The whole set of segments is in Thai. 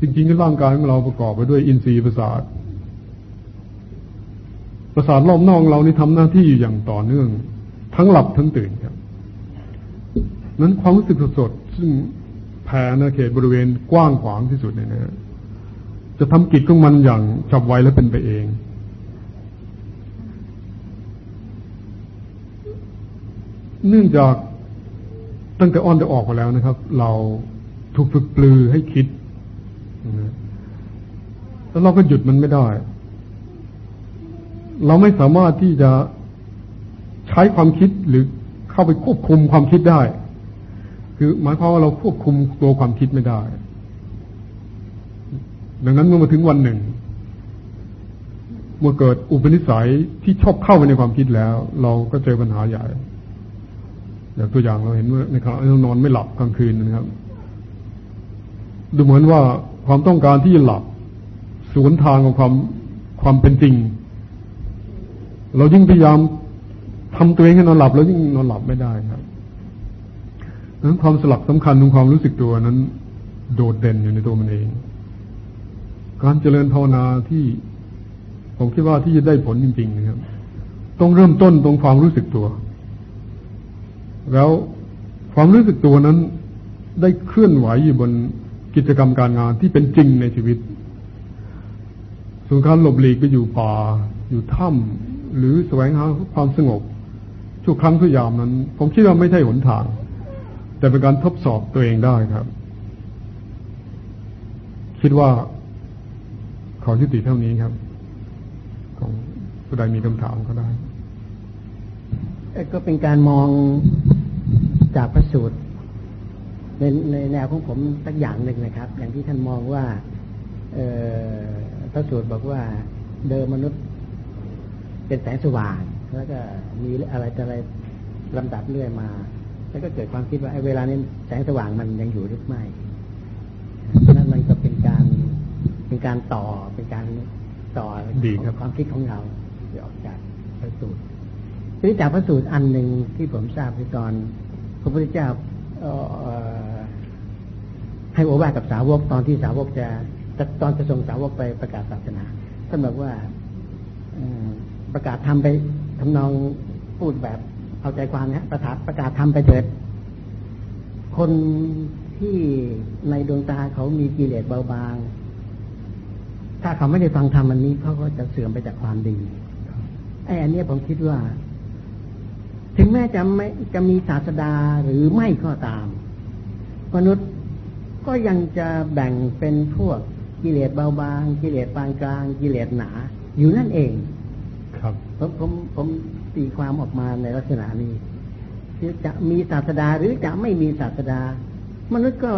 จริงๆร่างกายของเราประกอบไปด้วยอินทรีย์ประสาท ประสาทรอบนอกเรานี่ทำหน้าที่อยู่อย่างต่อเนื่อง ทั้งหลับทั้งตื่นครับ นั้นความรู้สึกสดๆซึ่งแผ่ในเขตบริเวณกว้างขวางที่สุดเนี่ยนะจะทำกิจของมันอย่างจับไวและเป็นไปเอง เนื่องจากตั้งแต่อ้อนจะออกมาแล้วนะครับ เราถูกฝึกปลือให้คิด แล้วเราก็หยุดมันไม่ได้ เราไม่สามารถที่จะใช้ความคิดหรือเข้าไปควบคุมความคิดได้ คือหมายความว่าเราควบคุมตัวความคิดไม่ได้ ดังนั้นเมื่อมาถึงวันหนึ่ง เมื่อเกิดอุปนิสัยที่ชอบเข้าไปในความคิดแล้ว เราก็เจอปัญหาใหญ่อย่างตัวอย่างเราเห็นว่าในขณะที่เรานอนไม่หลับกลางคืนนะครับ ดูเหมือนว่า ความต้องการที่จะหลับสวนทางของความความเป็นจริง เรายิ่งพยายามทำตัวเองให้นอนหลับ แล้วยิ่งนอนหลับไม่ได้ครับนั้นความสลักสำคัญของความรู้สึกตัวนั้น โดดเด่นอยู่ในตัวมันเอง การเจริญภาวนาที่ผมคิดว่าที่จะได้ผลจริง ๆ นะครับ ต้องเริ่มต้นตรงความรู้สึกตัว แล้วความรู้สึกตัวนั้นได้เคลื่อนไหวอยู่บน กิจกรรมการงานที่เป็นจริงในชีวิต ส่วนการหลบหลีกไปอยู่ป่า อยู่ถ้ำหรือแสวงหาความสงบทุกครั้งทุกยามนั้น ผมคิดว่าไม่ใช่หนทาง แต่เป็นการทดสอบตัวเองได้ครับ คิดว่าขอยุติเท่านี้ครับของผู้ใดมีคำถามก็ได้ก็เป็นการมองจากพระสูตร ในในแนวของผมสักอย่างหนึ่งนะครับ อย่างที่ท่านมองว่าพระสูตรบอกว่าเดิมมนุษย์เป็นแสงสว่าง แล้วก็มีอะไรจะอะไรลำดับเรื่อยมา แล้วก็เกิดความคิดว่าไอ้เวลานี้แสงสว่างมันยังอยู่หรือไม่เพราะนั้นมันก็เป็นการเป็นการต่อเป็นการต่อดีครับความคิดของเราออกจากพระสูตรทีนี้จากพระสูตรอันหนึ่งที่ผมทราบคือตอนพระพุทธเจ้า ให้โอวากับสาวกตอนที่สาวกจะตอนจะส่งสาวกไปประกาศศาสนาท่านบอกว่าประกาศทำไปทำนองพูดแบบเอาใจความนะประกาศประกาศทำไปเถิด คนที่ในดวงตาเขามีกิเลสเบาบาง ถ้าเขาไม่ได้ฟังธรรมอันนี้เขาก็จะเสื่อมไปจากความดีไอ้อันนี้ผมคิดว่า ถึงแม้จะไม่จะมีศาสดาหรือไม่ก็ตาม มนุษย์ ก็ยังจะแบ่งเป็นพวกกิเลสเบาบาง กิเลสปานกลาง กิเลสหนา อยู่นั่นเอง ครับผมผมผมตีความออกมาในลักษณะนี้จะมีศาสดาหรือจะไม่มีศาสดา มนุษย์ก็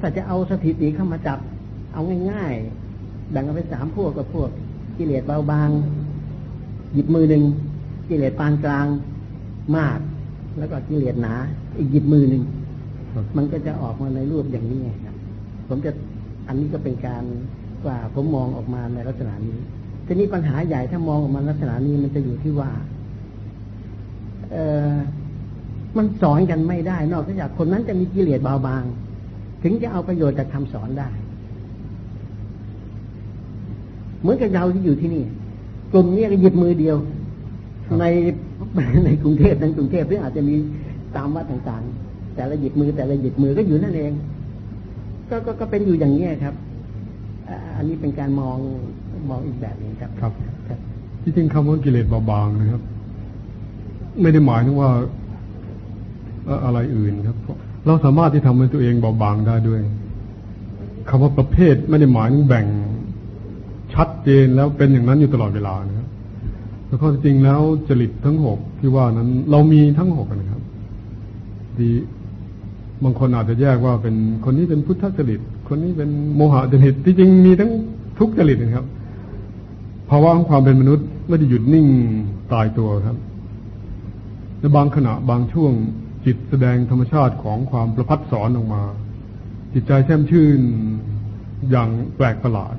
ถ้าจะเอาสถิติเข้ามาจับ เอาง่ายๆแบ่งกันเป็นสามพวกกับพวก กิเลสเบาบาง หยิบมือหนึ่งกิเลสปานกลางมาก แล้วก็กิเลสหนา อีกหยิบมือหนึ่ง มันก็จะออกมาในรูปอย่างนี้ครับ ผมจะอันนี้ก็เป็นการว่าผมมองออกมาในลักษณะนี้ทีนี้ปัญหาใหญ่ถ้ามองออกมาลักษณะนี้มันจะอยู่ที่ว่า เออมันสอนกันไม่ได้ นอกจากคนนั้นจะมีกิเลสเบาบาง ถึงจะเอาประโยชน์จากคำสอนได้ เหมือนกับเราที่อยู่ที่นี่ กลุ่มนี้ก็หยิบมือเดียว ในในกรุงเทพในกรุงเทพหรืออาจจะมีตามวัดต่างๆ แต่ละหยิบมือแต่ละหยิบมือก็อยู่นั่นเอง ก็ก็ก็เป็นอยู่อย่างนี้ครับอันนี้เป็นการมองมองอีกแบบนึงครับครับที่จริงคำว่ากิเลสเบาๆนะครับ ไม่ได้หมายถึงว่าอะไรอื่นครับ เราสามารถที่ทำให้ตัวเองเบาบางได้ด้วยคำว่าประเภทไม่ได้หมายถึงแบ่งชัดเจนแล้วเป็นอย่างนั้นอยู่ตลอดเวลานะครับแล้วก็จริงแล้วจริตทั้งหกที่ว่านั้น เรามีทั้งหกนะครับ ดี บางคนอาจจะแยกว่าเป็นคนนี้เป็นพุทธจริต คนนี้เป็นโมหะจริตที่จริงมีทั้งทุกจริตนะครับภาวะของความเป็นมนุษย์ไม่ได้หยุดนิ่งตายตัวครับในบางขณะบางช่วงจิตแสดงธรรมชาติของความประพัดสอนออกมา จิตใจแช่มชื่นอย่างแปลกประหลาด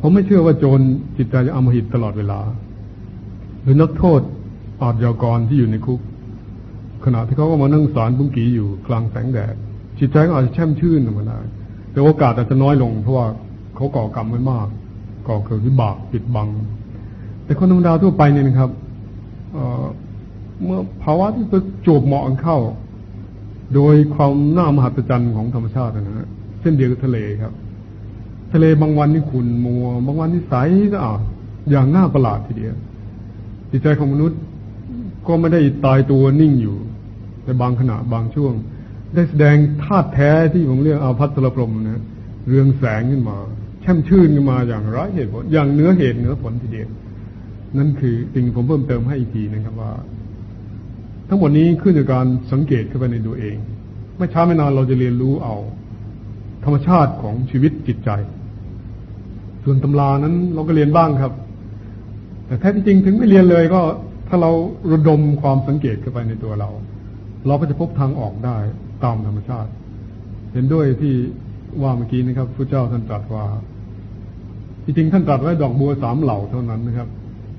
ผมไม่เชื่อว่าโจรจิตใจจะอมหิตตลอดเวลา หรือนักโทษอาจยากรที่อยู่ในคุก ขณะที่เขาก็มานั่งสารบุ้งกีอยู่กลางแสงแดดจิตใจก็อาจจะแช่มชื่นออกมาได้แต่โอกาสอาจจะน้อยลงเพราะว่าเขาก่อกรรมไว้มาก ก่อเกิดวิบากปิดบัง แต่คนธรรมดาทั่วไปเนี่ยนะครับเมื่อภาวะที่ประจบเหมาะกันเข้า โดยความน่ามหัศจรรย์ของธรรมชาตินะฮะเช่นเดียวกับทะเลครับ ทะเลบางวันนี่ขุ่นมัว บางวันนี่ใสสะอาดอย่างน่าประหลาดทีเดียวจิตใจของมนุษย์ก็ไม่ได้ตายตัวนิ่งอยู่ ในบางขณะบางช่วง ได้แสดงธาตุแท้ที่ผมเรียกอาพัสรพรมนะเรืองแสงขึ้นมาแช่มชื่นขึ้นมาอย่างไร้เหตุผลอย่างเนื้อเหตุเนื้อผลทีเดียวนั่นคือสิ่งผมเพิ่มเติมให้อีกทีนะครับว่า ทั้งหมดนี้ขึ้นจากการสังเกตเข้าไปในตัวเอง ไม่ช้าไม่นานเราจะเรียนรู้เอา ธรรมชาติของชีวิตจิตใจ ส่วนตำรานั้นเราก็เรียนบ้างครับ แต่แท้จริงถึงไม่เรียนเลยก็ถ้าเราระดมความสังเกตเข้าไปในตัวเรา เราก็จะพบทางออกได้ตามธรรมชาติ เห็นด้วยที่ว่าเมื่อกี้นะครับพระเจ้าท่านตรัสว่าจริงๆท่านตรัสไว้ดอกบัวสามเหล่าเท่านั้นนะครับ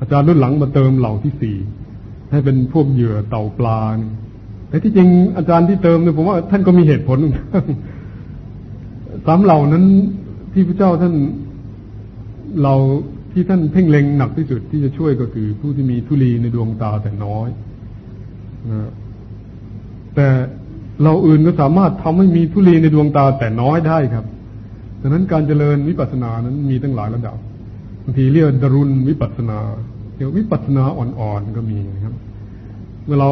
อาจารย์รุ่นหลังมาเติมเหล่าที่สี่ให้เป็นพวกเหยื่อเต่าปลาแต่ที่จริงอาจารย์ที่เติมเนี่ยผมว่าท่านก็มีเหตุผลสามเหล่านั้นที่พระเจ้าท่านเราที่ท่านเพ่งเล็งหนักที่สุดที่จะช่วยก็คือผู้ที่มีทุลีในดวงตาแต่น้อยนะ แต่เราอื่นก็สามารถทำให้มีทุลีในดวงตาแต่น้อยได้ครับดังนั้นการเจริญวิปัสสนานั้นมีตั้งหลายระดับบางทีเรียกดรุณวิปัสสนาเรียกวิปัสสนาอ่อนๆก็มีนะครับ เมื่อเรา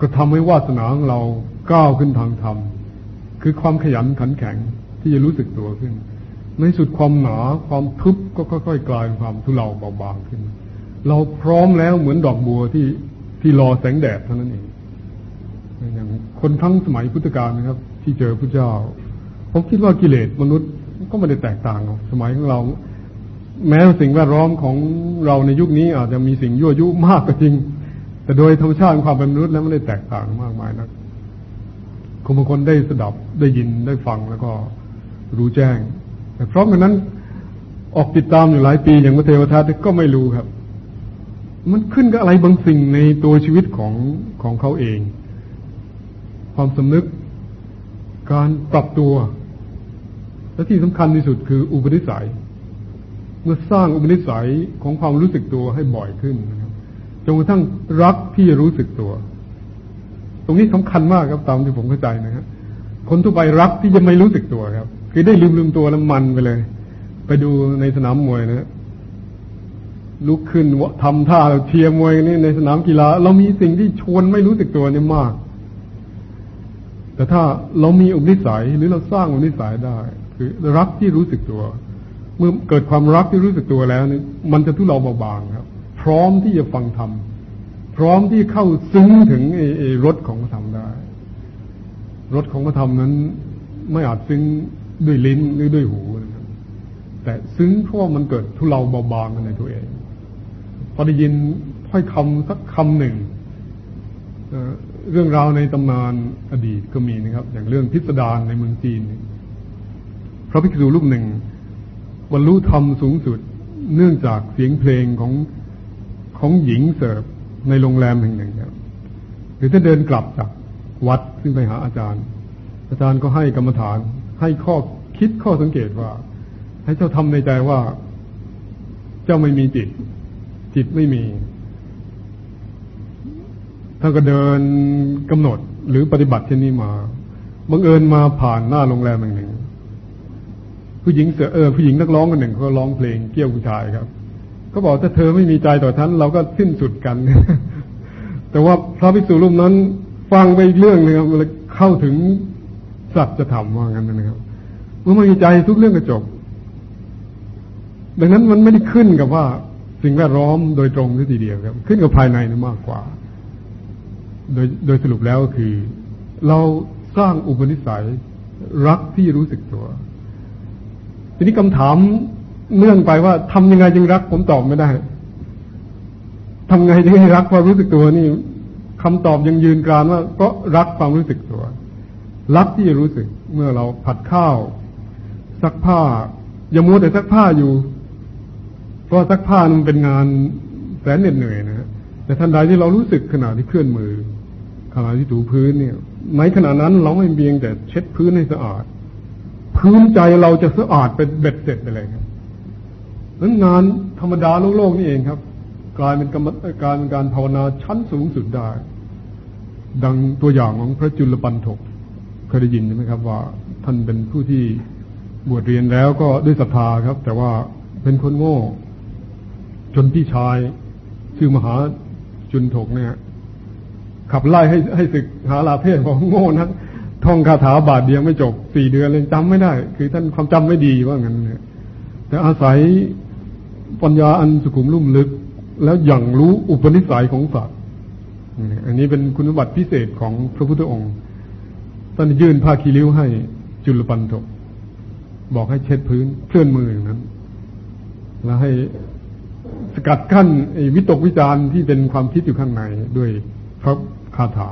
กระทำให้วาสนาของเราก้าวขึ้นทางธรรมคือความขยันขันแข็งที่จะรู้สึกตัวขึ้น ในสุดความหนาความทึบก็ค่อยๆกลายเป็นความทุเลาเบาบางขึ้น เราพร้อมแล้วเหมือนดอกบัวที่ที่รอแสงแดดเท่านั้นเอง อย่างคนทั้งสมัยพุทธกาลนะครับ ที่เจอพระเจ้าผมคิดว่ากิเลสมนุษย์ก็ไม่ได้แตกต่างสมัยของเรา แม้สิ่งแวดล้อมของเราในยุคนี้อาจจะมีสิ่งยั่วยุมากก็จริง แต่โดยธรรมชาติความเป็นมนุษย์แล้วไม่ได้แตกต่างมากมายนะคนบางคนได้สดับได้ยินได้ฟังแล้วก็รู้แจ้ง แต่พร้อมกันนั้นออกติดตามอยู่หลายปีอย่างพระเทวทัตก็ไม่รู้ครับ มันขึ้นกับอะไรบางสิ่งในตัวชีวิตของของเขาเอง ความสำนึก การปรับตัว และที่สำคัญที่สุดคืออุปนิสัย เมื่อสร้างอุปนิสัยของความรู้สึกตัวให้บ่อยขึ้นนะครับจนกระทั่งรักที่จะรู้สึกตัว ตรงนี้สำคัญมากครับตามที่ผมเข้าใจนะครับคนทั่วไปรักที่จะไม่รู้สึกตัวครับ คือได้ลืมลืมตัวแล้วมันไปเลย ไปดูในสนามมวยนะลุกขึ้นทำท่าเชียร์มวยนี่ในสนามกีฬา เรามีสิ่งที่ชวนไม่รู้สึกตัวนี่มาก แต่ถ้าเรามีอุปนิสัยหรือเราสร้างอุปนิสัยได้ คือรักที่รู้สึกตัว เมื่อเกิดความรักที่รู้สึกตัวแล้วนี่มันจะทุเลาเบาบางครับ พร้อมที่จะฟังธรรมพร้อมที่เข้าซึ้งถึงไอ้รสของพระธรรมได้รสของพระธรรมนั้น ไม่อาจซึ้งด้วยลิ้นหรือด้วยหูนะครับแต่ซึ้งเพราะมันเกิดทุเลาเบาบางในตัวเอง พอได้ยินถ้อยคำสักคำหนึ่ง เรื่องราวในตำนานอดีตก็มีนะครับ อย่างเรื่องพิสดารในเมืองจีน พระภิกษุรูปหนึ่งบรรลุธรรมสูงสุด เนื่องจากเสียงเพลงของของหญิงเสิร์ฟในโรงแรมแห่งหนึ่งครับหรือถ้าเดินกลับจากวัดซึ่งไปหาอาจารย์ อาจารย์ก็ให้กรรมฐาน ให้ข้อคิดข้อสังเกตว่า ให้เจ้าทำในใจว่า เจ้าไม่มีจิต จิตไม่มี ท่านก็เดินกำหนดหรือปฏิบัติเช่นนี้มาบังเอิญมาผ่านหน้าโรงแรมแห่งหนึ่ง ผู้หญิงเสือเออผู้หญิงนักร้องคนหนึ่งเขาร้องเพลงเกี่ยวผู้ชายครับเขาบอกถ้าเธอไม่มีใจต่อท่านเราก็สิ้นสุดกัน แต่ว่าพระภิกษุรูปนั้น ฟังไปเรื่องนึงครับเข้าถึงสัจจะทำว่างั้นนะครับเมื่อไม่มีใจทุกเรื่องก็จบ ดังนั้นมันไม่ได้ขึ้นกับว่าสิ่งแวดล้อมโดยตรงทีเดียวครับ ขึ้นกับภายในนมากกว่า โดยโดยสรุปแล้วก็คือ เราสร้างอุปนิสัยรักที่รู้สึกตัว ทีนี้คำถามเนื่องไปว่าทำยังไงจึงรัก ผมตอบไม่ได้ทำไงจึงให้รักความรู้สึกตัวนี่คำตอบยังยืนกรานว่า ก็รักความรู้สึกตัว รักที่จะรู้สึก เมื่อเราผัดข้าวซักผ้า อย่ามัวแต่ซักผ้าอยู่ เพราะซักผ้ามันเป็นงานแสนเหน็ดเหนื่อยนะแต่ทันใดที่เรารู้สึกขณะที่เคลื่อนมือ ขณะที่ถูพื้นเนี่ย ในขณะนั้นเราไม่เพียงแต่เช็ดพื้นให้สะอาด พื้นใจเราจะสะอาดเป็นเบ็ดเสร็จไปเลยครับนั้นงานธรรมดาโลกๆนี่เองครับ กลายเป็นกรรมการการภาวนาชั้นสูงสุดได้ ดังตัวอย่างของพระจุลปันถกเคยได้ยินไหมครับ ว่าท่านเป็นผู้ที่บวชเรียนแล้วก็ด้วยศรัทธาครับ แต่ว่าเป็นคนโง่ จนพี่ชายชื่อมหาจุนถกเนี่ย ขับไล่ให้ให้ศึกหาลาเพศของโง่นักท่องคาถาบาทเดียวไม่จบสี่เดือนเลยจำไม่ได้ คือท่านความจำไม่ดีว่างั้นเนี่ยแต่อาศัยปัญญาอันสุขุมลุ่มลึก แล้วอย่างรู้อุปนิสัยของสัตว์อันนี้เป็นคุณสมบัติพิเศษของพระพุทธองค์ท่านยื่นผ้าคีริ้วให้จุลปันถกบอกให้เช็ดพื้นเคลื่อนมืออย่างนั้น แล้วให้สกัดกั้นวิตกวิจารณ์ที่เป็นความคิดอยู่ข้างในด้วยพระ คาถา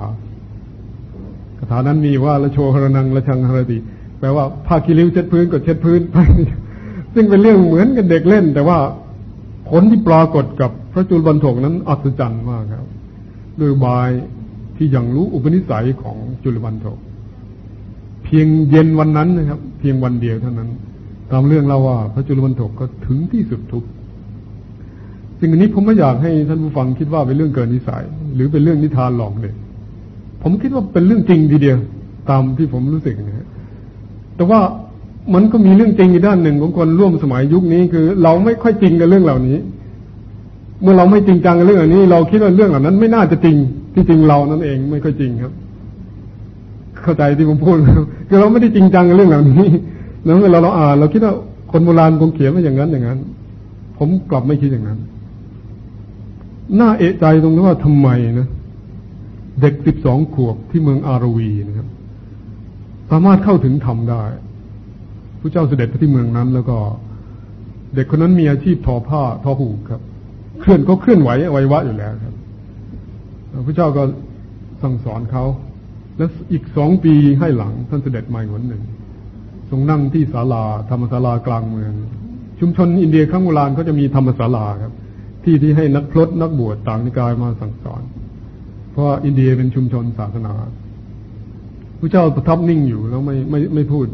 คาถานั้นมีว่าละโชหรนังละชังหรติ แปลว่าผ้าคีริ้วเช็ดพื้นก็เช็ดพื้นไปซึ่งเป็นเรื่องเหมือนกับเด็กเล่น แต่ว่าผลที่ปรากฏกับพระจุลบันทกนั้นอัศจรรย์มากครับโดยบายที่ยังรู้อุปนิสัยของจุลบันทกเพียงเย็นวันนั้นนะครับ เพียงวันเดียวเท่านั้น ตามเรื่องเล่าว่า พระจุลบันทกก็ถึงที่สุดทุก สิ่งนี้ผมไม่อยากให้ท่านผู้ฟังคิดว่าเป็นเรื่องเกินนิสัย หรือเป็นเรื่องนิทานหลอกเด็กผมคิดว่าเป็นเรื่องจริงทีเดียว ตามที่ผมรู้สึกนะฮะแต่ว่ามันก็มีเรื่องจริงอีกด้านหนึ่งของคนร่วมสมัยยุคนี้คือ เราไม่ค่อยจริงกับเรื่องเหล่านี้ เมื่อเราไม่จริงจังกับเรื่องเหล่านี้ เราคิดว่าเรื่องเหล่านั้น ไม่น่าจะจริงที่จริงเรานั่นเองไม่ค่อยจริงครับ เข้าใจที่ผมพูดคือเราไม่ได้จริงจังกับเรื่องเหล่านี้แล้วเวลาเราอ่านเราคิดว่าคนโบราณคงเขียนมาอย่างนั้นอย่างนั้น ผมกลับไม่คิดอย่างนั้น น่าเอะใจตรงที่ว่าทำไมนะเด็กสิบสองขวบที่เมืองอารวีนะครับ สามารถเข้าถึงธรรมได้พระเจ้าเสด็จไปที่เมืองนั้น แล้วก็ เด็กคนนั้นมีอาชีพทอผ้าทอหูครับ เคลื่อนก็เคลื่อนไหวไววะอยู่แล้วครับพระเจ้าก็สั่งสอนเขาแล้วอีกสองปีให้หลังท่านเสด็จมาอีกวันหนึ่งทรงนั่งที่ศาลาธรรมศาลากลางเมือง ชุมชนอินเดียข้างโบราณเขาจะมีธรรมศาลาครับ ที่ที่ให้นักพรตนักบวชต่างนิกายมาสั่งสอน เพราะอินเดียเป็นชุมชนศาสนาพระเจ้าประทับนิ่งอยู่แล้วไม่ไม่ไม่พูด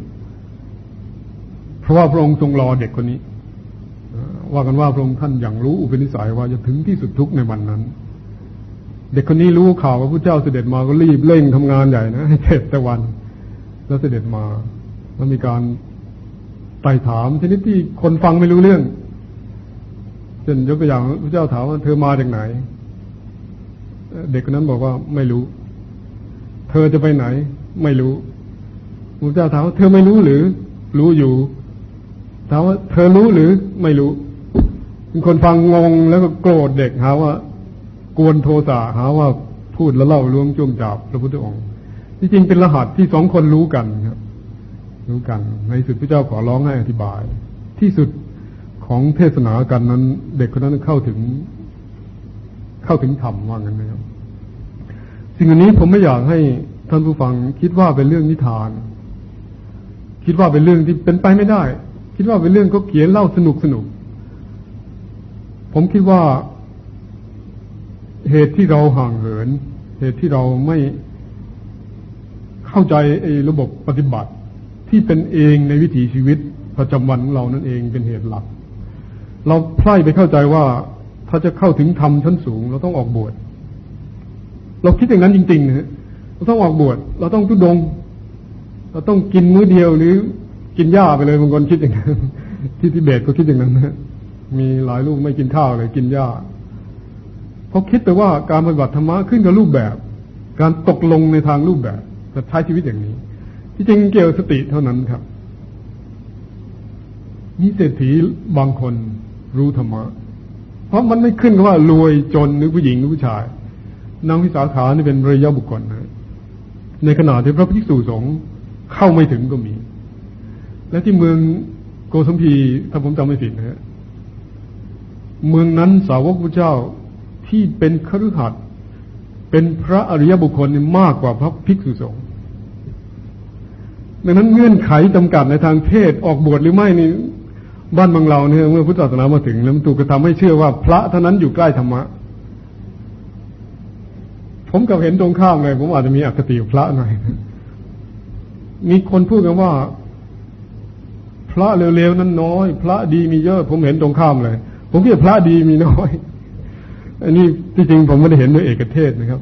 เพราะว่าพระองค์ทรงรอเด็กคนนี้ ว่ากันว่าพระองค์ท่านอย่างรู้อุปนิสัยว่าจะถึงที่สุดทุกในวันนั้น เด็กคนนี้รู้ข่าวว่าพระเจ้าเสด็จมาก็รีบเร่งทำงานใหญ่นะให้เสร็จแต่วัน แล้วเสด็จมาแล้วมีการไต่ถามชนิดที่คนฟังไม่รู้เรื่อง ช่นยกตัวอย่างพระเจ้าถามว่าเธอมาจากไหน เด็กคนนั้นบอกว่าไม่รู้ เธอจะไปไหน ไม่รู้พระเจ้าถามว่าเธอไม่รู้หรือ รู้อยู่ถามว่าเธอรู้หรือไม่รู้เป็นคนฟังงงแล้วก็โกรธเด็กหาว่า กวนโทสะหาว่าพูดแล้วเล่าล้วงจุ่มจับพระพุทธองค์ที่จริงเป็นรหัสที่สองคนรู้กันครับ รู้กัน ในสุดพระเจ้าขอร้องให้อธิบาย ที่สุด ของเทศนากันนั้น เด็กคนนั้นเข้าถึง เข้าถึงธรรมว่างั้นนะครับสิ่งอันนี้ผมไม่อยากให้ท่านผู้ฟังคิดว่าเป็นเรื่องนิทาน คิดว่าเป็นเรื่องที่เป็นไปไม่ได้ คิดว่าเป็นเรื่องเขาเขียนเล่าสนุกสนุก ผมคิดว่าเหตุที่เราห่างเหิน เหตุที่เราไม่เข้าใจไอ้ระบบปฏิบัติที่เป็นเองในวิถีชีวิตประจำวันของเรานั่นเองเป็นเหตุหลัก เราพลายไปเข้าใจว่า ถ้าจะเข้าถึงธรรมชั้นสูง เราต้องออกบวชเราคิดอย่างนั้นจริงๆนะเราต้องออกบวชเราต้องทุดง เราต้องกินมื้อเดียวหรือกินหญ้าไปเลยบางคนคิดอย่างนั้นที่ทิเบตก็คิดอย่างนั้นนะมีหลายลูกไม่กินข้าวเลยกินหญ้าเพราะคิดไปว่าการปฏิบัติธรรมะขึ้นกับรูปแบบ การตกลงในทางรูปแบบจะใช้ชีวิตอย่างนี้ ที่จริงเกี่ยวสติเท่านั้นครับมีเศรษฐีบางคน รู้ธรรมะ เพราะมันไม่ขึ้นกับว่ารวยจนหรือผู้หญิงหรือผู้ชาย นางวิสาขานี่เป็นระยะบุคคลนะในขณะที่พระภิกษุสงฆ์เข้าไม่ถึงก็มี และที่เมืองโกสัมพีถ้าผมจำไม่ผิดนะฮะเมืองนั้นสาวกพระเจ้าที่เป็นคฤหัสถ์เป็นพระอริยบุคคลมากกว่าพระภิกษุสงฆ์ดังนั้นเงื่อนไขจำกัดในทางเพศออกบวชหรือไม่นี่ บ้านบางเราเนี่ยเมื่อพุทธศาสนามาถึงแล้วมันถูกกระทำให้เชื่อว่าพระเท่านั้นอยู่ใกล้ธรรมะ ผมกับเห็นตรงข้ามเลย ผมอาจจะมีอคติพระหน่อยมีคนพูดกันว่า พระเร็วๆนั้นน้อย พระดีมีเยอะ ผมเห็นตรงข้ามเลย ผมคิดพระดีมีน้อย อันนี้ที่จริงผมไม่ได้เห็นในเอกเทศนะครับ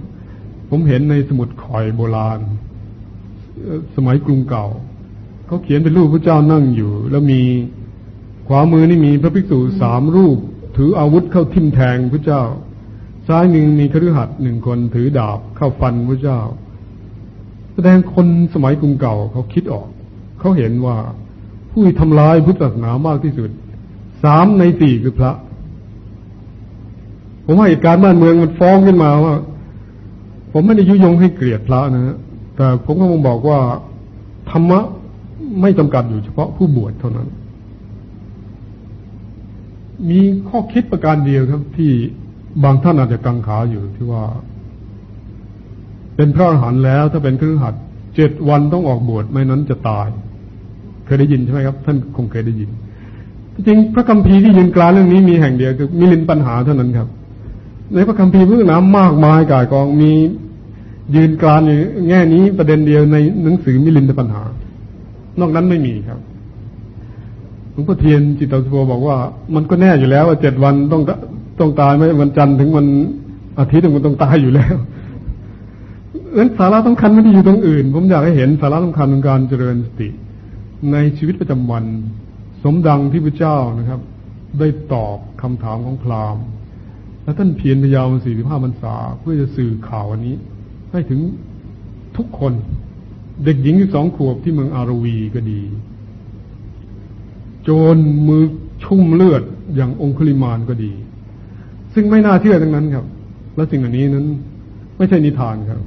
ผมเห็นในสมุดข่อยโบราณ สมัยกรุงเก่าเขาเขียนเป็นรูปพระเจ้านั่งอยู่ แล้วมี ขวามือนี่มีพระภิกษุสามรูป ถืออาวุธเข้าทิ่มแทงพระเจ้า ซ้ายหนึ่งมีคฤหัสถ์หนึ่งคนถือดาบเข้าฟันพระเจ้า แสดงคนสมัยกรุงเก่าเขาคิดออก เขาเห็นว่าผู้ทำลายพุทธศาสนามากที่สุดสามในสี่คือพระ ผมว่าเหตุการณ์บ้านเมืองมันฟ้องขึ้นมาว่า ผมไม่ได้ยุยงให้เกลียดพระนะฮะแต่ผมก็คงบอกว่าธรรมะไม่จำกัดอยู่เฉพาะผู้บวชเท่านั้น มีข้อคิดประการเดียวครับ ที่บางท่านอาจจะกังขาอยู่ที่ว่า เป็นพระอรหันต์แล้ว ถ้าเป็นครือขัดเจ็ดวันต้องออกบวชไม่นั้นจะตาย เคยได้ยินใช่ไหมครับ ท่านคงเคยได้ยิน จริงพระคัมภีร์ที่ยืนกลางเรื่องนี้มีแห่งเดียวคือมิลินปัญหาเท่านั้นครับ ในพระคัมภีร์เรื่องน้ำมากมายกายกองมียืนกลานอยู่แง่นี้ประเด็นเดียวในหนังสือมิลินปัญหา นอกนั้นไม่มีครับ ลวงพ่อเทียนจิตตสุโภบอกว่า มันก็แน่อยู่แล้วว่าเจ็ดวันต้องต้องตายไม่วันจันทร์ถึงวันอาทิตย์มันต้องตายอยู่แล้วนั้นสาระสำคัญไม่ได้อยู่ตรงอื่น ผมอยากให้เห็นสาระสำคัญของการเจริญสติ ในชีวิตประจำวัน สมดังที่พระเจ้านะครับ ได้ตอบคำถามของพราหมณ์ และท่านเพียรพยายามสี่สิบห้าพรรษาเพื่อจะสื่อข่าวอันนี้ ให้ถึงทุกคน เด็กหญิงที่สองขวบที่เมืองอารวีก็ดี โจรมือชุ่มเลือดอย่างองคุลิมานก็ดี ซึ่งไม่น่าเชื่อทั้งนั้นครับ และสิ่งอันนี้นั้น ไม่ใช่นิทานครับ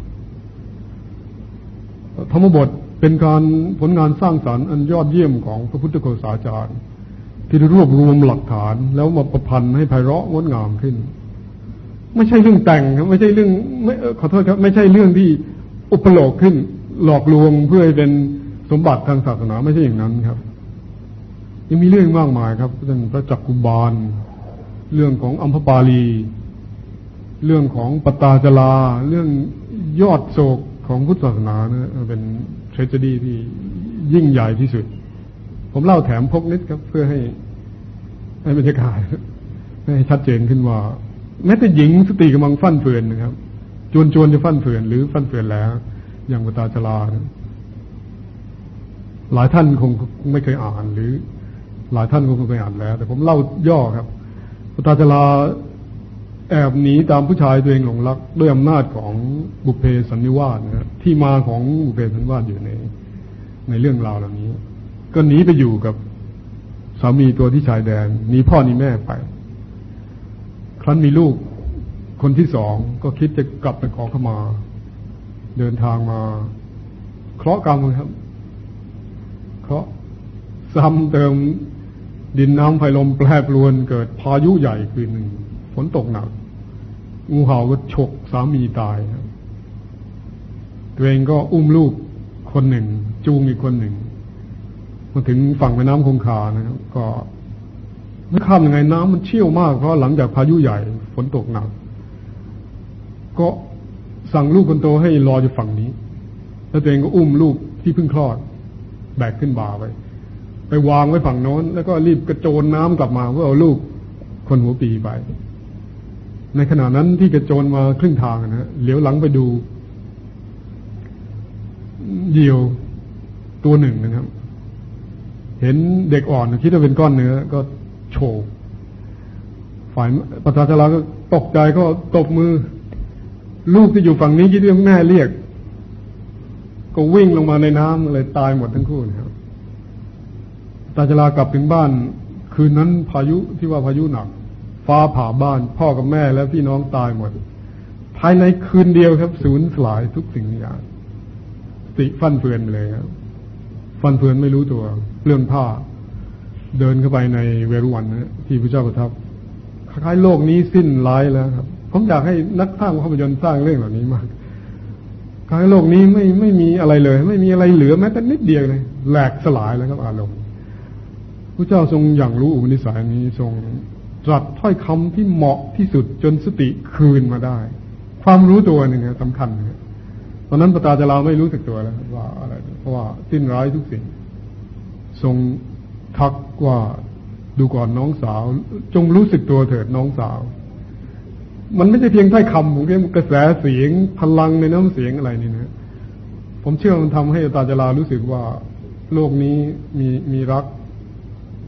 ธรรมบทเป็นการผลงานสร้างสารรค์อันยอดเยี่ยมของพระพุทธโฆษาจารย์ ที่รวบรวมหลักฐานแล้วมาประพันธ์ให้ไพเราะงดงามขึ้น ไม่ใช่เรื่องแต่งครับไม่ใช่เรื่องไม่ขอโทษครับ ไม่ใช่เรื่องที่อุปโลกขึ้น หลอกลวงเพื่อให้เป็นสมบัติทางศาสนาไม่ใช่อย่างนั้นครับ ยังมีเรื่องมากมายครับเช่นพระจักกุบาล เรื่องของอัมพปาลี เรื่องของปตาจลา เรื่องยอดโศกของพุทธศาสนานะเป็นเทรเจดีที่ยิ่งใหญ่ที่สุด ผมเล่าแถมพกนิดครับ เพื่อให้ให้บรรยากาศให้ชัดเจนขึ้นว่า แม้แต่หญิงสติกำลังฟั่นเฟือนนะครับ จวนจวนจะฟั่นเฟือนหรือฟั่นเฟือนแล้ว อย่างวตาจลา หลายท่านคงไม่เคยอ่านหรือ หลายท่านคงเคยอ่านแล้ว แต่ผมเล่าย่อครับวตาจลาแอบหนีตามผู้ชายตัวเองหลงรัก ด้วยอำนาจของบุเพสันนิวาสนะที่มาของบุเพสันนิวาสอยู่ใน ในเรื่องราวเหล่านี้ ก็หนีไปอยู่กับสามีตัวที่ชายแดนหนีพ่อหนีแม่ไป ครั้นมีลูกคนที่สองก็คิดจะกลับไปขอขมา เดินทางมา เคราะห์กรรมครับ เคราะห์ซ้ำเติม ดินน้ำไฟลมแปรปรวนเกิดพายุใหญ่คืนหนึ่งฝนตกหนัก งูเห่าก็ฉกสามีตายครับตัวเองก็อุ้มลูกคนหนึ่ง จูงอีกคนหนึ่งมาถึงฝั่งแม่น้ำคงคานะครับก็ไม่ข้ามยังไงน้ำมันเชี่ยวมากเพราะหลังจากพายุใหญ่ ฝนตกหนัก ก็สั่งลูกคนโตให้รออยู่ฝั่งนี้ แล้วตัวเองก็อุ้มลูกที่เพิ่งคลอด แบกขึ้นบ่าไป ไปวางไว้ฝั่งโน้น แล้วก็รีบกระโจนน้ำกลับมาเพื่อเอาลูกคนหัวปีไป ในขณะนั้นที่กระโจนมาครึ่งทางนะเหลียวหลังไปดูเหยี่ยวตัวหนึ่งนะครับ เห็นเด็กอ่อนคิดว่าเป็นก้อนเนื้อ ก็โฉบฝ่ายประชาชนก็ตกใจก็ตบมือ ลูกที่อยู่ฝั่งนี้คิดว่าแม่เรียก ก็วิ่งลงมาในน้ำเลยตายหมดทั้งคู่นะครับ ตาจลากลับถึงบ้าน คืนนั้นพายุที่ว่าพายุหนัก ฟ้าผ่าบ้าน พ่อกับแม่และพี่น้องตายหมด ภายในคืนเดียวครับสูญสลายทุกสิ่งอย่างสติฟันเฟือนไปเลยครับ ฟันเฟือนไม่รู้ตัวเรื่องผ้า เดินเข้าไปในเวรุวันนะที่พระเจ้าประทับคล้ายโลกนี้สิ้นร้ายแล้วครับผมอยากให้นักสร้างภาพยนตร์สร้างเรื่องเหล่านี้มากคล้ายโลกนี้ไม่ไม่มีอะไรเลย ไม่มีอะไรเหลือแม้แต่นิดเดียวเลยแหลกสลายแล้วครับอารมณ์ พระเจ้าทรงอย่างรู้อุปนิสัยนี้ทรงตรัสถ้อยคำที่เหมาะที่สุดจนสติคืนมาได้ ความรู้ตัวหนึ่งสำคัญตอนนั้นพระตาจะเราไม่รู้สึกตัวแล้วว่าอะไร เพราะว่าสิ้นร้ายทุกสิ่ง ทรงทักว่าดูก่อนน้องสาว จงรู้สึกตัวเถิดน้องสาว มันไม่ใช่เพียงแค่คำผมเรียกกระแสเสียงพลังในน้ำเสียงอะไรนี่นะผมเชื่อมันทำให้ตาจลารู้สึกว่า โลกนี้มีมีรัก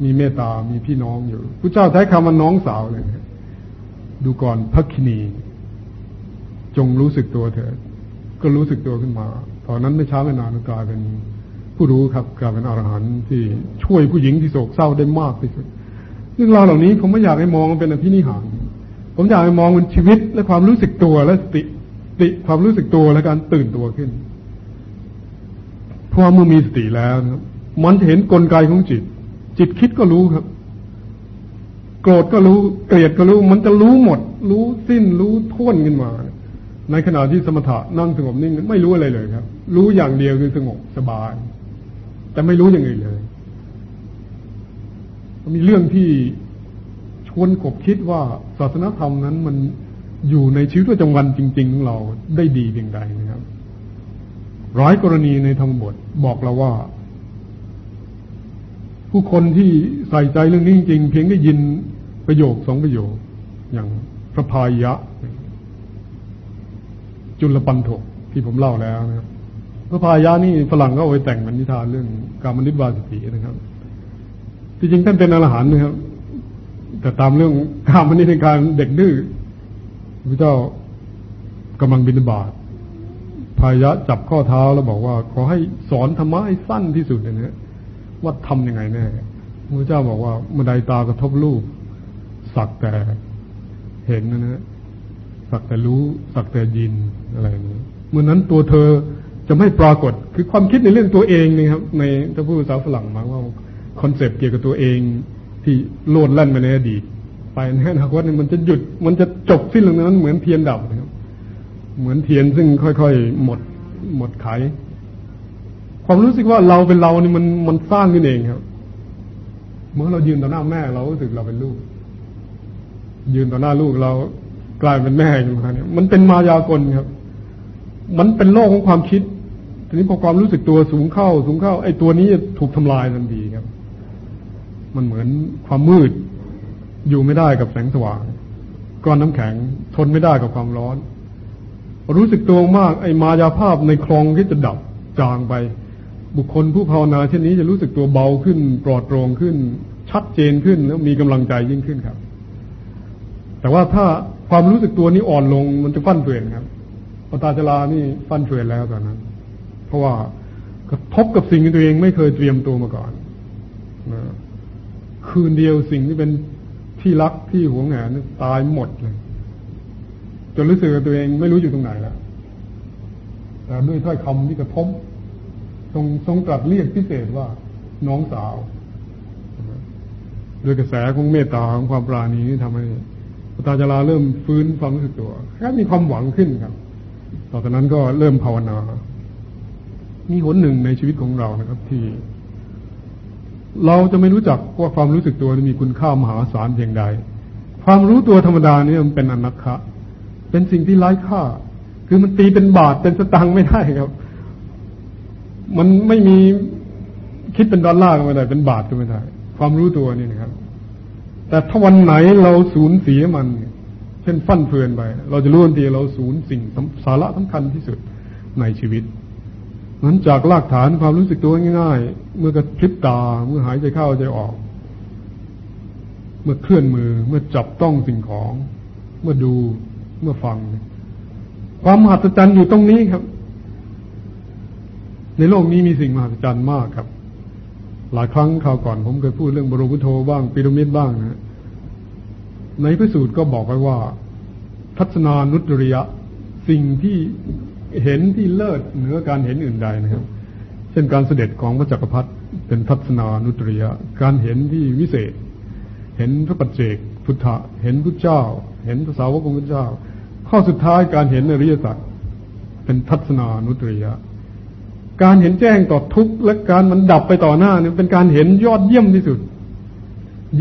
มีเมตตา มีพี่น้องอยู่พระเจ้าใช้คำว่าน้องสาวเลยดูก่อนพักคินี จงรู้สึกตัวเถิด ก็รู้สึกตัวขึ้นมา ตอนนั้นไม่ช้าไม่นานกลายเป็นผู้รู้ครับกลายเป็นอรหันต์ที่ช่วยผู้หญิงที่โศกเศร้าได้มากที่สุดเรื่องราวเหล่านี้ผมไม่อยากให้มองเป็นอภินิหาร ผมอยากให้มองเป็นชีวิตและความรู้สึกตัวและสติติความรู้สึกตัวและการตื่นตัวขึ้นเพราะเมื่อมีสติแล้วครับมันเห็นกลไกของจิต จิตคิดก็รู้ครับ โกรธก็รู้ เกลียดก็รู้ มันจะรู้หมด รู้สิ้นรู้ท่วนขึ้นมา ในขณะที่สมถะนั่งสงบนิ่งไม่รู้อะไรเลยครับ รู้อย่างเดียวคือสงบสบาย แต่ไม่รู้อย่างอื่นเลยมีเรื่องที่ชวนกบคิดว่าศาสนธรรมนั้นมันอยู่ในชีวิตประจำวันจริงๆของเราได้ดีเพียงใดนะครับ ร้ายกรณีในธรรมบทบอกเราว่า ผู้คนที่ใส่ใจเรื่องนี้จริง ๆ เพียงได้ยินประโยคสองประโยค อย่างพระพายะ จุลปันโถที่ผมเล่าแล้วนะครับพระพายะนี่ฝรั่งก็เอาไปแต่งบรรณิทานเรื่องการมนิบาสตินะครับที่จริงท่านเป็นอรหันต์นะครับ แต่ตามเรื่องข้ามมันนี่ในการเด็กดื้อพระเจ้ากำลังบินบาตพายะจับข้อเท้าแล้วบอกว่า ขอให้สอนธรรมะให้สั้นที่สุดเลยนะ ว่าทํำยังไงแน่พระเจ้าบอกว่าเมื่อใดตากระทบรูปสักแต่เห็นนะนะสักแต่รู้สักแต่ยินอะไรนี้เมื่อนั้นตัวเธอจะไม่ปรากฏคือความคิดในเรื่องตัวเองนี่ครับ ในถ้าพูดภาษาฝรั่งมาว่า concept เกี่ยวกับตัวเองที่โลดแล่นมาในอดีตไปในอนาคตมันจะหยุดมันจะจบสิ้นลงนั้น เหมือนเทียนดับนะครับ เหมือนเทียนซึ่งค่อยๆหมดหมดไข ความรู้สึกว่าเราเป็นเรานี่มันมันสร้างขึ้นเองครับ เมื่อเรายืนต่อหน้าแม่เรารู้สึกเราเป็นลูก ยืนต่อหน้าลูกเรากลายเป็นแม่ขึ้นมาเนี่ยมันเป็นมายากลครับ มันเป็นโลกของความคิด ทีนี้พอความรู้สึกตัวสูงเข้า สูงเข้า ไอ้ตัวนี้ถูกทำลายทันทีครับ มันเหมือนความมืด อยู่ไม่ได้กับแสงสว่างก้อนน้ำแข็งทนไม่ได้กับความร้อน รู้สึกตัวมาก ไอ้มายาภาพในคลองที่จะดับจางไป บุคคลผู้ภาวนาเช่นนี้จะรู้สึกตัวเบาขึ้น ปลอดโปร่งขึ้น ชัดเจนขึ้นแล้วมีกำลังใจยิ่งขึ้นครับ แต่ว่าถ้าความรู้สึกตัวนี้อ่อนลงมันจะฟั่นเฟือนครับปตาจลานี่ฟั่นเฟือนแล้วตอนนั้น เพราะว่ากระทบกับสิ่งที่ตัวเองไม่เคยเตรียมตัวมาก่อนนะคืนเดียวสิ่งที่เป็นที่รักที่หวงแหนตายหมดเลยจนรู้สึกตัวเองไม่รู้อยู่ตรงไหนแล้วแต่ด้วยถ้อยคำที่กระทบ ทรงทรงตรัสเรียกพิเศษว่าน้องสาวด้วยกระแสของเมตตาของความปราณีนี่ทำให้พระตาจาราเริ่มฟื้นความรู้สึกตัวแค่มีความหวังขึ้นครับ ต่อจากนั้นก็เริ่มภาวนา มีหนหนึ่งในชีวิตของเรานะครับ ที่ เราจะไม่รู้จักว่าความรู้สึกตัวมีคุณค่ามหาศาลเพียงใด ความรู้ตัวธรรมดานี่มันเป็นอนัตคะเป็นสิ่งที่ไร้ค่า คือมันตีเป็นบาทเป็นสตังค์ไม่ได้ครับ มันไม่มีคิดเป็นดอลลาร์ก็ไม่ได้ เป็นบาทก็ไม่ได้ ความรู้ตัวนี่นะครับ แต่ถ้าวันไหนเราสูญเสียมัน เช่นฟั่นเฟือนไป เราจะรู้ทันทีเราสูญสิ่งสาระสำคัญที่สุดในชีวิตนั้นจากรากฐานความรู้สึกตัวง่ายๆ เมื่อกระพริบตา เมื่อหายใจเข้าใจออก เมื่อเคลื่อนมือ เมื่อจับต้องสิ่งของ เมื่อดู เมื่อฟัง ความมหัศจรรย์อยู่ตรงนี้ครับ ในโลกนี้มีสิ่งมหัศจรรย์มากครับ หลายครั้งคราวก่อนผมเคยพูดเรื่องบรมพุทโธบ้างปิรามิดบ้างนะในพระสูตรก็บอกไว้ว่า ทัศนานุตริยะ สิ่งที่เห็นที่เลิศเหนือการเห็นอื่นใดนะครับ เช่นการเสด็จของพระจักรพรรดิเป็นทัศนานุตริยะ การเห็นที่วิเศษ เห็นพระปัจเจกพุทธะเห็นพระเจ้า เห็นภาษาวกของพระเจ้า ข้อสุดท้ายการเห็นอริยสัจเป็นทัศนานุตริยะ การเห็นแจ้งต่อทุกข์และการมันดับไปต่อหน้าเนี่ยเป็นการเห็นยอดเยี่ยมที่สุด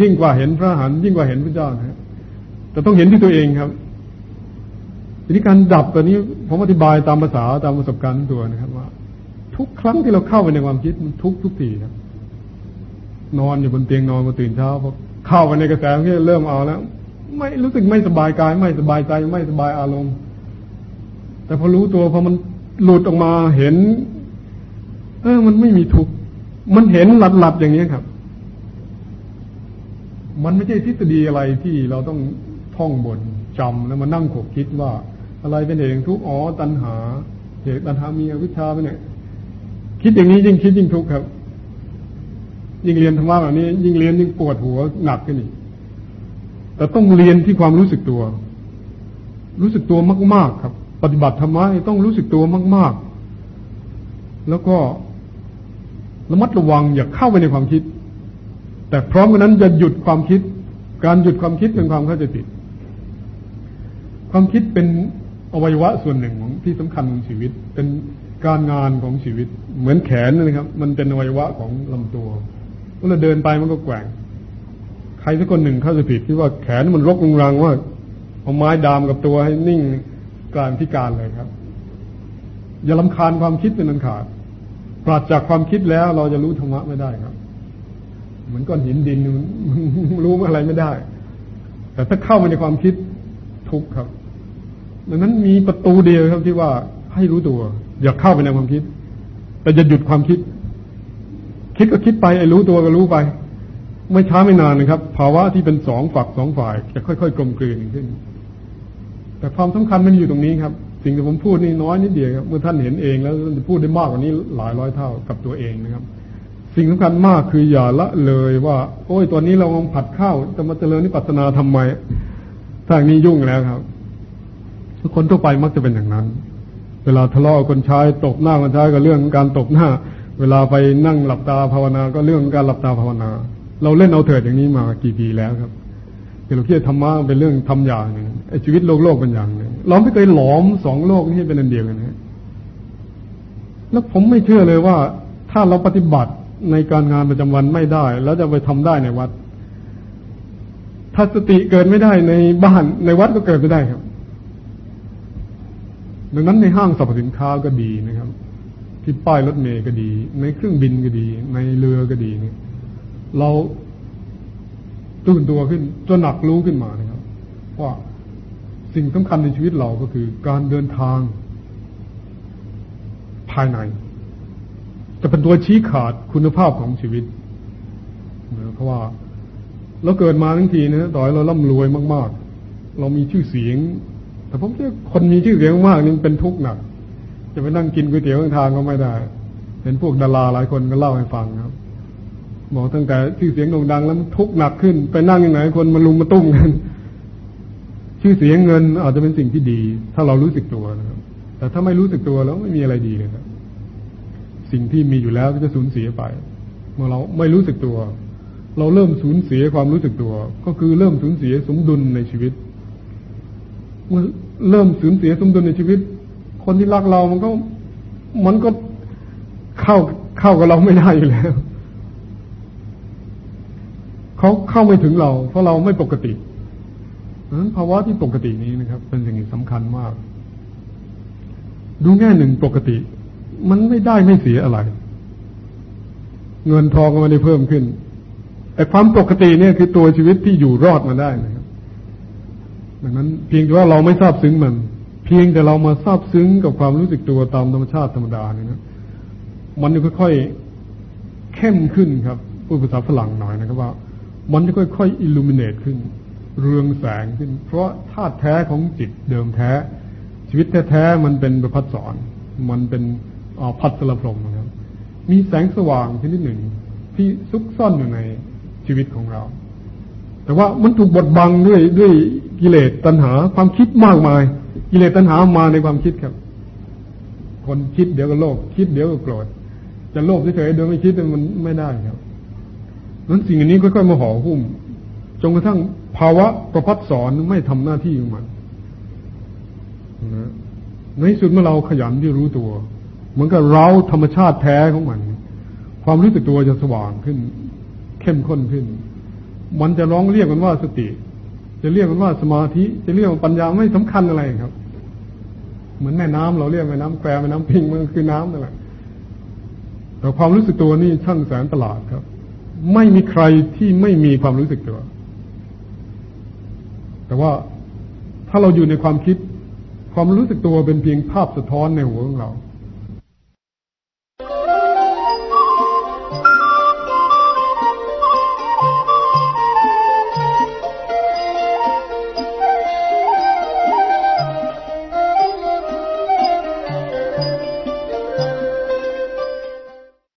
ยิ่งกว่าเห็นพระหันยิ่งกว่าเห็นพระเจ้านะแต่ต้องเห็นที่ตัวเองครับทีนี้การดับตัวนี้ผมอธิบายตามภาษาตามประสบการณ์ตัวนะครับว่า ทุกครั้งที่เราเข้าไปในความคิดมันทุกทุกทีครับ นอนอยู่บนเตียงนอนมาตื่นเช้าพอเข้าไปในกระแสที่เริ่มเอาแล้ว ไม่รู้สึกไม่สบายกาย ไม่สบายใจไม่สบายอารมณ์ แต่พอรู้ตัวพอมันหลุดออกมาเห็น เออ มันไม่มีทุกข์มันเห็นหลัดๆอย่างนี้ครับ มันไม่ใช่ทฤษฎีอะไรที่เราต้องท่องบนจำแล้วมานั่งขบคิดว่า อะไรเป็นเหตุทุกข์อ๋อตัณหาเหตุตัณหามีอวิชชาไปเนี่ยคิดอย่างนี้ยิ่งคิดยิ่งทุกข์ครับ ยิ่งเรียนธรรมะแบบนี้ ยิ่งเรียนยิ่งปวดหัวหนักขึ้นอีกแต่ต้องเรียนที่ความรู้สึกตัว รู้สึกตัวมาก ๆ ครับ ปฏิบัติธรรมะต้องรู้สึกตัวมาก ๆ แล้วก็ ระมัดระวังอย่าเข้าไปในความคิด แต่พร้อมกันนั้นจะหยุดความคิด การหยุดความคิดเป็นความเข้าใจผิด ความคิดเป็นอวัยวะส่วนหนึ่งของที่สำคัญของชีวิต เป็นการงานของชีวิต เหมือนแขนนะครับ มันเป็นอวัยวะของลำตัวเมื่อเราเดินไปมันก็แกว่ง ใครสักคนหนึ่งเข้าใจผิดที่ว่าแขนมันรกรุงรังว่าเอาไม้ดามกับตัวให้นิ่งกลางพิการเลยครับ อย่าลำคาญความคิดเป็นอันขาด ปราศจากความคิดแล้วเราจะรู้ธรรมะไม่ได้ครับ เหมือนก้อนหินดินรู้อะไรไม่ได้ แต่ถ้าเข้ามาในความคิดทุกครับดังนั้นมีประตูเดียวครับที่ว่าให้รู้ตัว อย่าเข้าไปในความคิด แต่จะหยุดความคิด คิดก็คิดไปไอ้รู้ตัวก็รู้ไป ไม่ช้าไม่นานนะครับ ภาวะที่เป็นสองฝักสองฝ่าย จะค่อยๆกลมกลืนขึ้น แต่ความสำคัญมันอยู่ตรงนี้ครับ สิ่งที่ผมพูดนี่น้อยนิดเดียวครับ เมื่อท่านเห็นเองแล้วจะพูดได้มากกว่านี้หลายร้อยเท่ากับตัวเองนะครับ สิ่งสำคัญมากคืออย่าละเลยว่า โอ้ยตอนนี้เรากำลังผัดข้าวจะมาเจริญนิพพานาทำไมถ้าอย่างนี้ยุ่งแล้วครับทุกคนทั่วไปมักจะเป็นอย่างนั้น เวลาทะเลาะคนใช้ตบหน้าคนใช้ก็เรื่องการตบหน้า เวลาไปนั่งหลับตาภาวนา ก็เรื่องการหลับตาภาวนา เราเล่นเอาเถิดอย่างนี้มากี่ปีแล้วครับ เราคิดธรรมะเป็นเรื่องทำอย่างหนึ่งไอ้ชีวิตโลกโลกเป็นอย่างหนึ่งเราไม่เคยหลอมสองโลกนี้เป็นอันเดียวกันนะแล้วผมไม่เชื่อเลยว่า ถ้าเราปฏิบัติในการงานประจำวันไม่ได้ แล้วจะไปทำได้ในวัด ถ้าสติเกิดไม่ได้ในบ้านในวัดก็เกิดไม่ได้ครับดังนั้นในห้างสรรพสินค้าก็ดีนะครับ ที่ป้ายรถเมล์ก็ดี ในเครื่องบินก็ดี ในเรือก็ดีเนี่ยเรา ตื่นตัวขึ้นจนหนักรู้ขึ้นมานะครับว่าสิ่งสำคัญในชีวิตเราก็คือ การเดินทาง ภายใน จะเป็นตัวชี้ขาดคุณภาพของชีวิตเพราะว่าเราเกิดมาทั้งทีนะต่อให้เราร่ำรวยมาก ๆ เรามีชื่อเสียง แต่ผมคิดคนมีชื่อเสียงมากนี่เป็นทุกข์หนัก จะไปนั่งกินก๋วยเตี๋ยวข้างทางก็ไม่ได้เป็นพวกดาราหลายคนก็เล่าให้ฟังครับ บอกตั้งแต่ชื่อเสียงโด่งดังแล้วทุกข์หนักขึ้น ไปนั่งยังไงคนมาลุมมาตุ้มกันชื่อเสียงเงินอาจจะเป็นสิ่งที่ดี ถ้าเรารู้สึกตัวนะครับ แต่ถ้าไม่รู้สึกตัวแล้วไม่มีอะไรดีเลยครับสิ่งที่มีอยู่แล้วก็จะสูญเสียไป เมื่อเราไม่รู้สึกตัว เราเริ่มสูญเสียความรู้สึกตัว ก็คือเริ่มสูญเสียสมดุลในชีวิตเมื่อเริ่มสูญเสียสมดุลในชีวิต คนที่รักเรามันก็มันก็เข้าเข้ากับเราไม่ได้อยู่แล้ว เขาเข้าไม่ถึงเรา เพราะเราไม่ปกตินั้นภาวะที่ปกตินี้นะครับ เป็นสิ่งที่สำคัญมาก ดูแง่หนึ่งปกติ มันไม่ได้ไม่เสียอะไร เงินทองก็ไม่ได้เพิ่มขึ้น แต่ความปกติเนี่ยคือตัวชีวิตที่อยู่รอดมาได้นะครับ ดังนั้น เพียงแต่ว่าเราไม่ทราบซึ้งมัน เพียงแต่เรามาทราบซึ้งกับความรู้สึกตัวตามธรรมชาติธรรมดาเนี่ยนะมันจะค่อยๆเข้มขึ้นครับพูดภาษาฝรั่งหน่อยนะครับว่า มันจะค่อยๆอิลูมิเนตขึ้น เรืองแสงขึ้น เพราะธาตุแท้ของจิตเดิมแท้ ชีวิตแท้ๆมันเป็นประพัดสอน มันเป็นพัดสลพรมนะครับ มีแสงสว่างชนิดหนึ่ง ที่ซุกซ่อนอยู่ในชีวิตของเรา แต่ว่ามันถูกบดบังด้วยด้วยกิเลสตัณหา ความคิดมากมาย กิเลสตัณหามาในความคิดครับ คนคิดเดี๋ยวก็โลภคิดเดี๋ยวก็โกรธจะโลภเฉยๆโดยไม่คิดมันไม่ได้ครับ นั้นสิ่งอันนี้ค่อยๆมาห่อหุ้มจนกระทั่งภาวะประพัดสอนไม่ทำหน้าที่ของมันนะในสุดเมื่อเราขยันที่รู้ตัวเหมือนกับเราธรรมชาติแท้ของมัน ความรู้สึกตัวจะสว่างขึ้น เข้มข้นขึ้น มันจะร้องเรียกมันว่าสติ จะเรียกมันว่าสมาธิ จะเรียกว่าปัญญาไม่สำคัญอะไรครับ เหมือนแม่น้ำเราเรียกแม่น้ำแควแม่น้ำพิงมันคือน้ำนั่นแหละแต่ความรู้สึกตัวนี่ช่างแสนตลาดครับ ไม่มีใครที่ไม่มีความรู้สึกตัว แต่ว่าถ้าเราอยู่ในความคิด ความรู้สึกตัวเป็นเพียงภาพสะท้อนในหัวของเรา